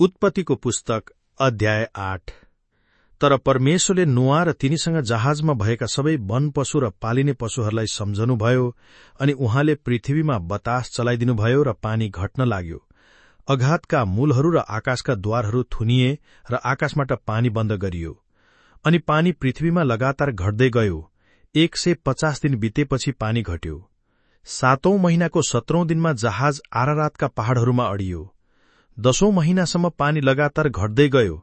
उत्पत्तिको पुस्तक अध्याय आठ। तर परमेश्वरले नुवा र तिनीसँग जहाजमा भएका सबै वन पशु र पालिने पशुहरूलाई सम्झनुभयो अनि उहाँले पृथ्वीमा बतास चलाइदिनुभयो र पानी घट्न लाग्यो। अघातका मूलहरू र आकाशका द्वारहरू थुनिए र आकाशबाट पानी बन्द गरियो। अनि पानी पृथ्वीमा लगातार घट्दै गयो। एक सय पचास दिन बितेपछि पानी घट्यो। सातौं महिनाको सत्रौं दिनमा जहाज आरारातका पहाड़हरूमा अडियो। दशौं महिनासम्म पानी लगातार घट्दै गयो।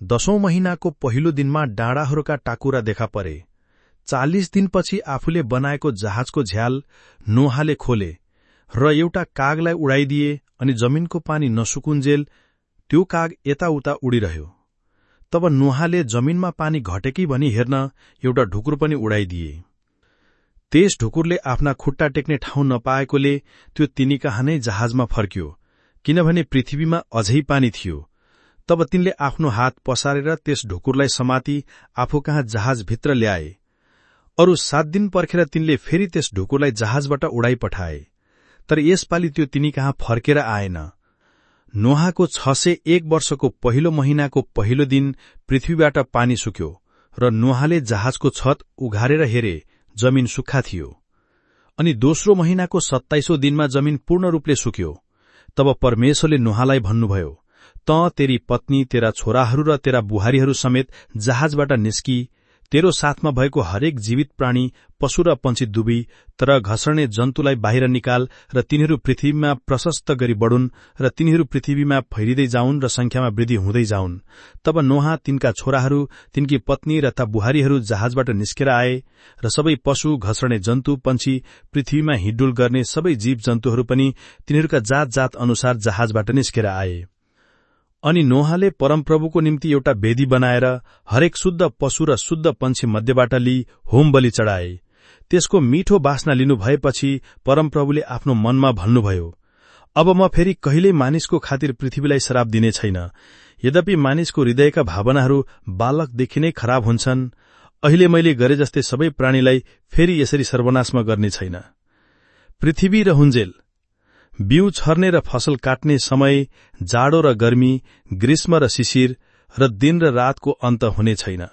दशौं महिनाको पहिलो दिनमा डाँडाहरूका टाकुरा देखा परे। चालिस दिनपछि आफूले बनाएको जहाजको झ्याल नोहाले खोले र एउटा कागलाई उडाइदिए अनि जमिनको पानी नसुकुन्जेल त्यो काग यताउता उडिरह्यो। तब नुहाले जमिनमा पानी घटेकी भनी हेर्न एउटा ढुकुर पनि उडाइदिए। त्यस ढुकुरले आफ्ना खुट्टा टेक्ने ठाउँ नपाएकोले त्यो तिनी कहाँ नै जहाजमा फर्क्यो। किनभने पृथ्वीमा अझै पानी थियो। तब तिनले आफ्नो हात पसारेर त्यस ढुकुरलाई समाती आफू कहाँ जहाजभित्र ल्याए। अरू सात दिन पर्खेर तिनले फेरि त्यस ढुकुरलाई जहाजबाट उडाइ पठाए। तर यसपालि त्यो तिनी कहाँ फर्केर आएन। नोहाको छ सय एक वर्षको पहिलो महिनाको पहिलो दिन पृथ्वीबाट पानी सुक्यो र नोहाले जहाजको छत उघारेर हेरे जमिन सुक्खा थियो। अनि दोस्रो महिनाको सत्ताइसौं दिनमा जमिन पूर्ण रूपले सुक्यो। तब परमेश्वरले नोहालाई भन्नुभयो त तेरी पत्नी तेरा छोराहरू र तेरा बुहारीहरू समेत जहाजबाट निस्की तेरो साथमा भएको हरेक जीवित प्राणी पशु र पंक्षी दुवै तर घसर्ने जन्तुलाई बाहिर निकाल र तिनीहरू पृथ्वीमा प्रशस्त गरी बढुन् र तिनीहरू पृथ्वीमा फैलिँदै जाउन् र संख्यामा वृद्धि हुँदै जाउन्। तब नोहा तिनका छोराहरू तिनकी पत्नी र ता बुहारीहरू जहाजबाट निस्केर आए र सबै पशु घसर्ने जन्तु पंक्षी पृथ्वीमा हिडुल गर्ने सबै जीव जन्तुहरू पनि तिनीहरूका जात जात अनुसार जहाजबाट निस्केर आए। अनि नोहाले परमप्रभुको निम्ति एउटा वेदी बनाएर हरेक शुद्ध पशु र शुद्ध पंक्षी मध्यबाट लिई होम बलि चढाए। त्यसको मिठो बासना लिनु भएपछि परमप्रभुले आफ्नो मनमा भन्नुभयो अब म फेरि कहिल्यै मानिसको खातिर पृथ्वीलाई श्राप दिने छैन। यद्यपि मानिसको हृदयका भावनाहरू बालकदेखि नै खराब हुन्छन् अहिले मैले गरे जस्तै सबै प्राणीलाई फेरि यसरी सर्वनाशमा गर्ने छैन। पृथ्वी र हुन्जेल बिउ छर्ने र फसल काट्ने समय जाडो र गर्मी ग्रीष्म र शिशिर र दिन र रातको अन्त हुने छैन।